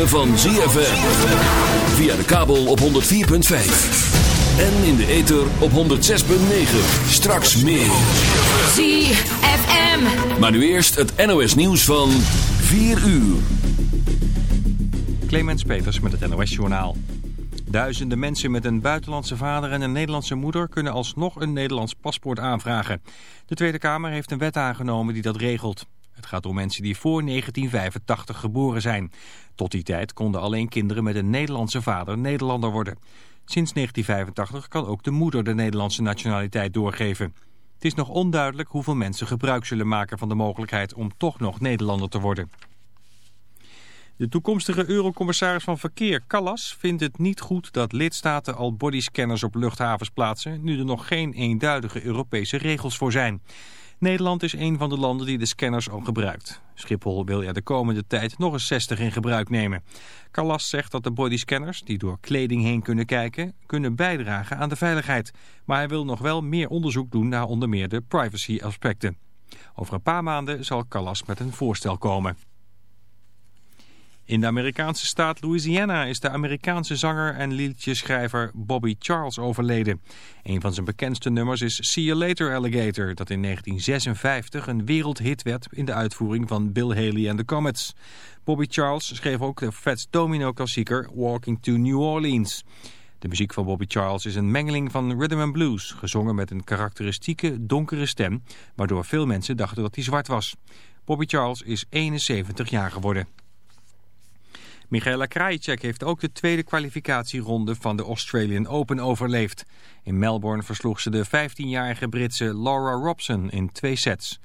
ritme van ZFM. Via de kabel op 104.5. En in de ether op 106.9. Straks meer. ZFM. Maar nu eerst het NOS nieuws van 4 uur. Clemens Peters met het NOS Journaal. Duizenden mensen met een buitenlandse vader en een Nederlandse moeder... kunnen alsnog een Nederlands paspoort aanvragen. De Tweede Kamer heeft een wet aangenomen die dat regelt. Het gaat om mensen die voor 1985 geboren zijn. Tot die tijd konden alleen kinderen met een Nederlandse vader Nederlander worden. Sinds 1985 kan ook de moeder de Nederlandse nationaliteit doorgeven. Het is nog onduidelijk hoeveel mensen gebruik zullen maken van de mogelijkheid om toch nog Nederlander te worden. De toekomstige eurocommissaris van Verkeer, Callas, vindt het niet goed dat lidstaten al bodyscanners op luchthavens plaatsen, nu er nog geen eenduidige Europese regels voor zijn. Nederland is een van de landen die de scanners al gebruikt. Schiphol wil er de komende tijd nog eens 60 in gebruik nemen. Callas zegt dat de bodyscanners, die door kleding heen kunnen kijken, kunnen bijdragen aan de veiligheid. Maar hij wil nog wel meer onderzoek doen naar onder meer de privacy aspecten. Over een paar maanden zal Callas met een voorstel komen. In de Amerikaanse staat Louisiana is de Amerikaanse zanger en liedjeschrijver Bobby Charles overleden. Een van zijn bekendste nummers is See You Later Alligator, dat in 1956 een wereldhit werd in de uitvoering van Bill Haley and the Comets. Bobby Charles schreef ook de Fats Domino klassieker Walking to New Orleans. De muziek van Bobby Charles is een mengeling van rhythm and blues, gezongen met een karakteristieke donkere stem, waardoor veel mensen dachten dat hij zwart was. Bobby Charles is 71 jaar geworden. Michaela Krajicek heeft ook de tweede kwalificatieronde van de Australian Open overleefd. In Melbourne versloeg ze de 15-jarige Britse Laura Robson in twee sets.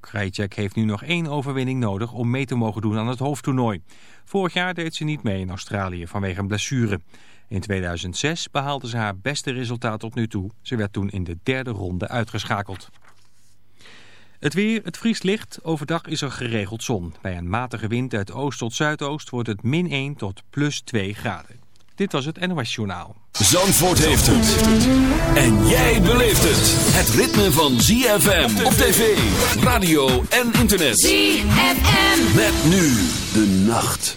Krajicek heeft nu nog één overwinning nodig om mee te mogen doen aan het hoofdtoernooi. Vorig jaar deed ze niet mee in Australië vanwege een blessure. In 2006 behaalde ze haar beste resultaat tot nu toe. Ze werd toen in de derde ronde uitgeschakeld. Het weer, het vriest licht. Overdag is er geregeld zon. Bij een matige wind uit oost tot zuidoost wordt het min 1 tot plus 2 graden. Dit was het NOS Journaal. Zandvoort heeft het. En jij beleeft het. Het ritme van ZFM op tv, radio en internet. ZFM. Met nu de nacht.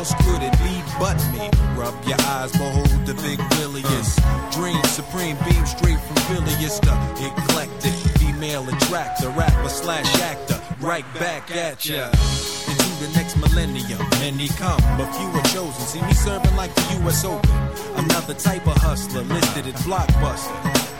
else could it be but me? Rub your eyes, behold the big bilious. Dream supreme, beam straight from Philly to eclectic. Female attractor, rapper slash actor, right back at ya the next millennium. Many come, but few are chosen. See me serving like the U.S. Open. I'm not the type of hustler listed at Blockbuster.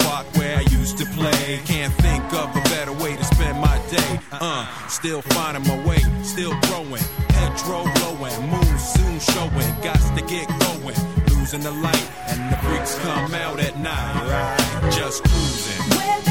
to play. Can't think of a better way to spend my day. Uh, still finding my way, still growing. Petro blowing, moon soon showing. Got to get going, losing the light, and the freaks come out at night. Just cruising.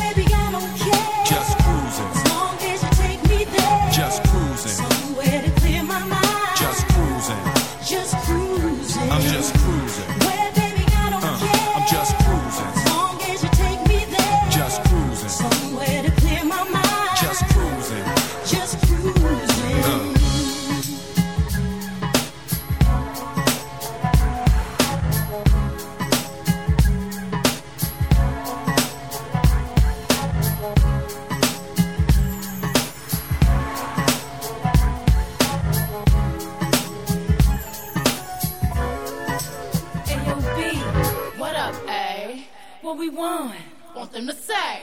one want them to say.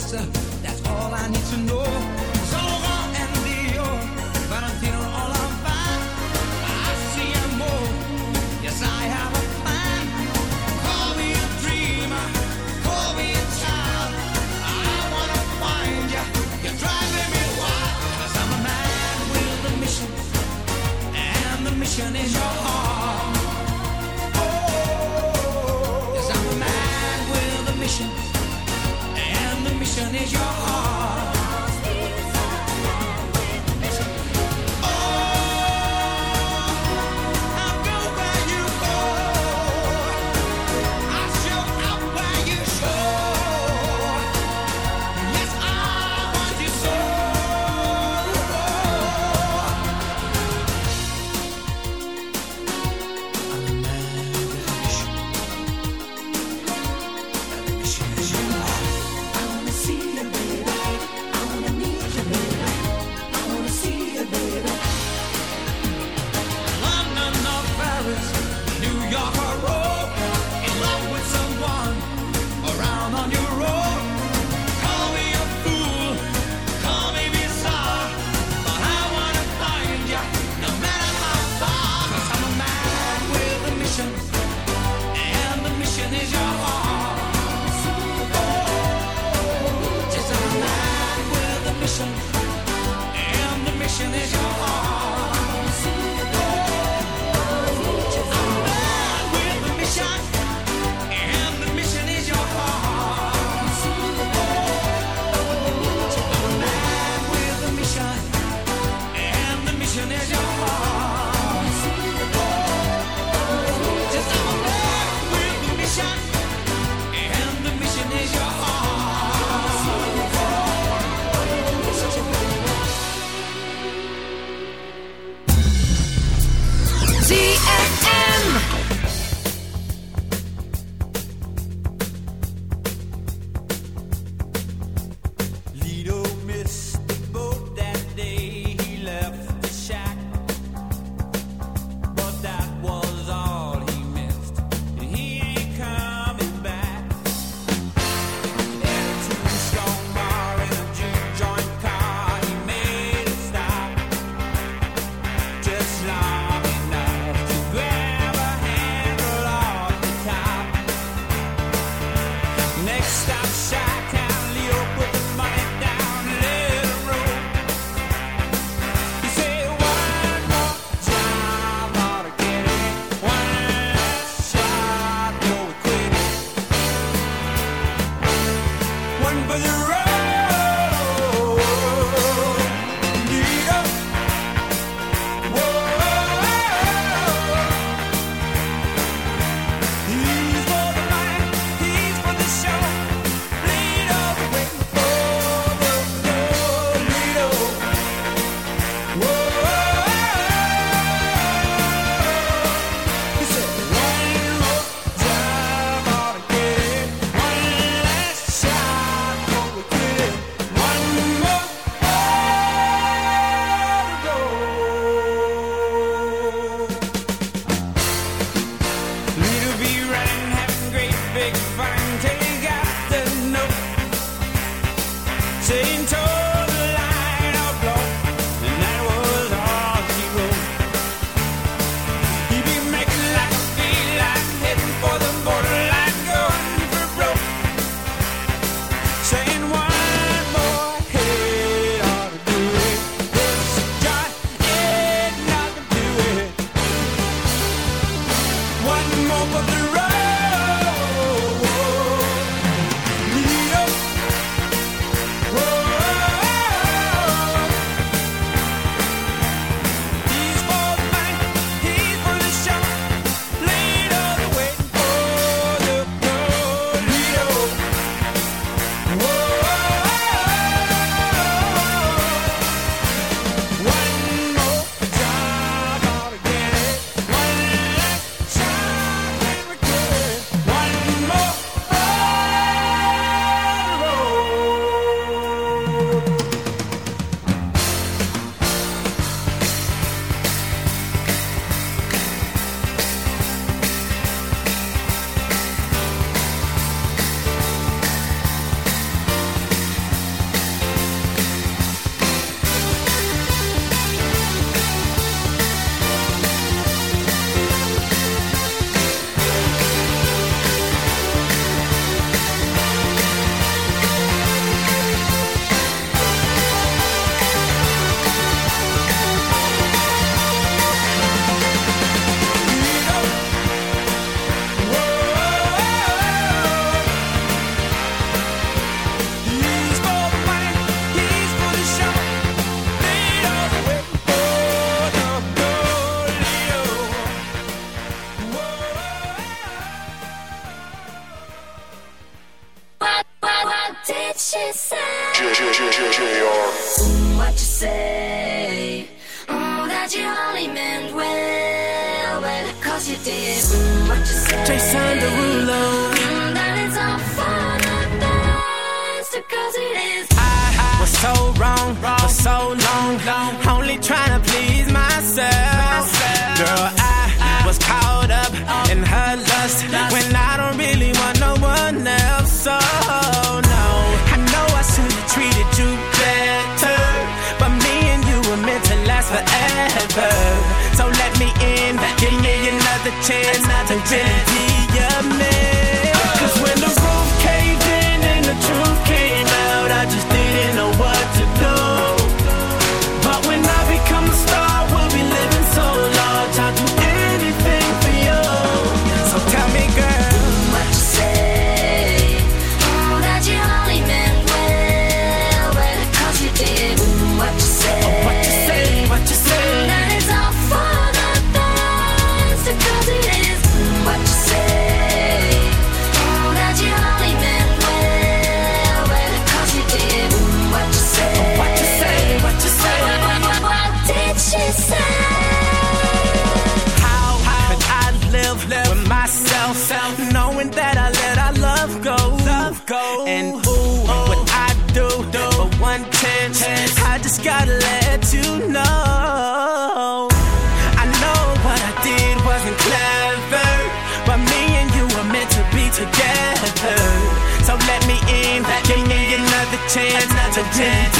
Closer. That's all I need to know. Saying "Toe What you say? Oh, that you only meant well, well, cause you did. Mm, what you say? Jason Derulo. Mm, that it's all for the best, cause it is. I was so wrong for so long, only trying chance to really be your man. Another chance to really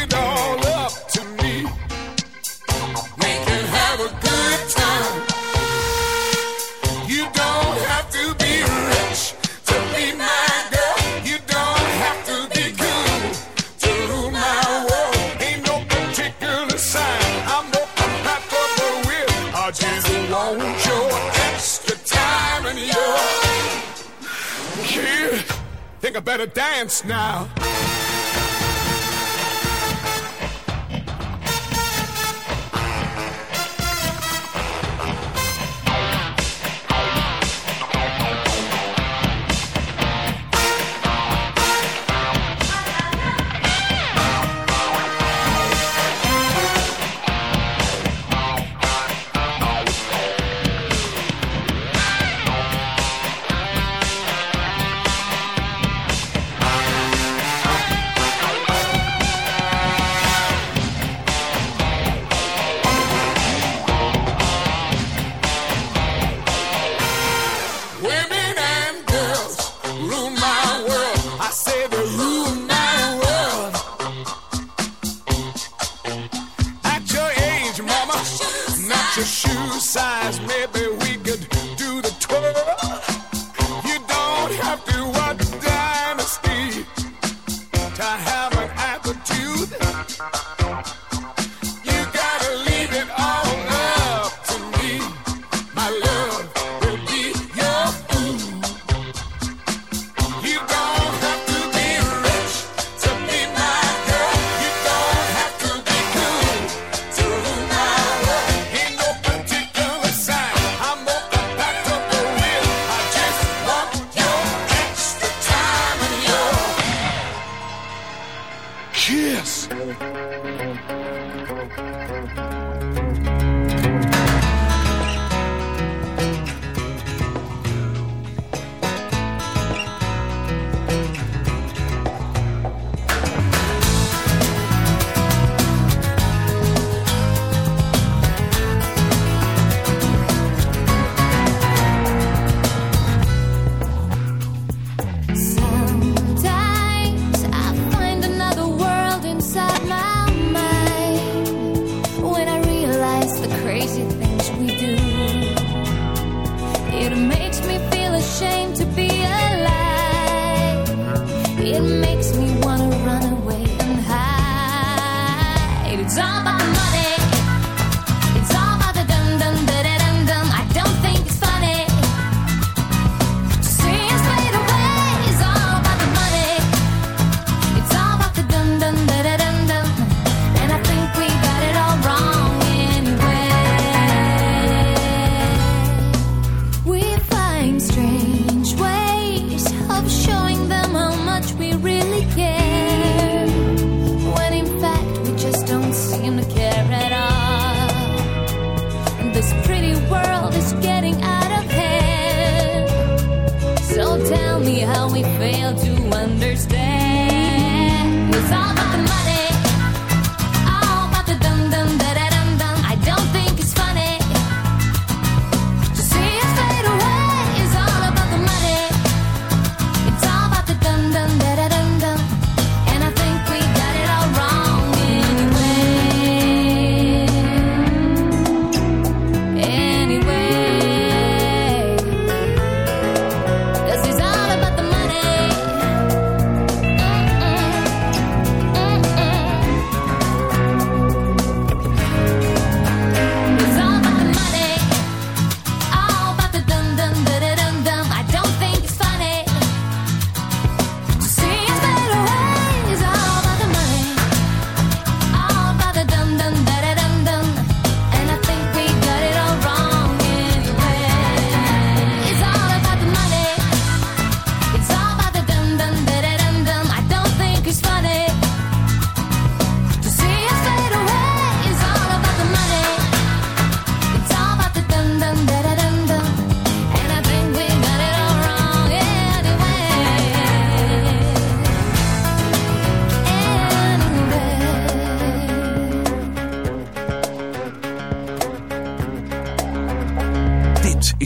a better dance now.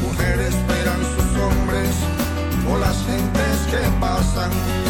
mujeres esperan sus hombres o las gentes que pasan.